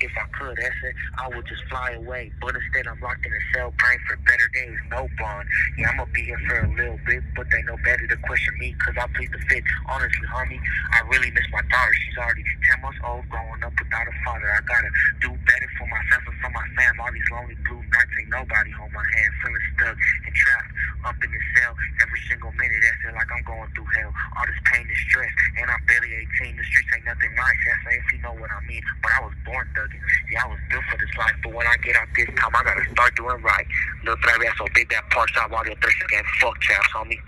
If I could, that's it, I would just fly away. But instead, I'm locked in a cell, praying for better days, no bond. Yeah, I'ma be here for a little bit, but they know better to question me, cause I plead the fifth. Honestly, homie, I really miss my daughter. She's already 10 months old, growing up without a father. I gotta do better for myself and for my fam. All these lonely blue nights ain't nobody hold my hand, feeling stuck and trapped up in the cell every single minute. That's it, like I'm going through hell. All this pain and stress, and I'm barely 18. The streets ain't nothing nice if you know what I mean. But I was born thugging. Yeah, I was built for this life. But when I get out this time, I gotta start doing right. Lil Travieso big that parts out while you're thirsty again. Fuck chaps, homie.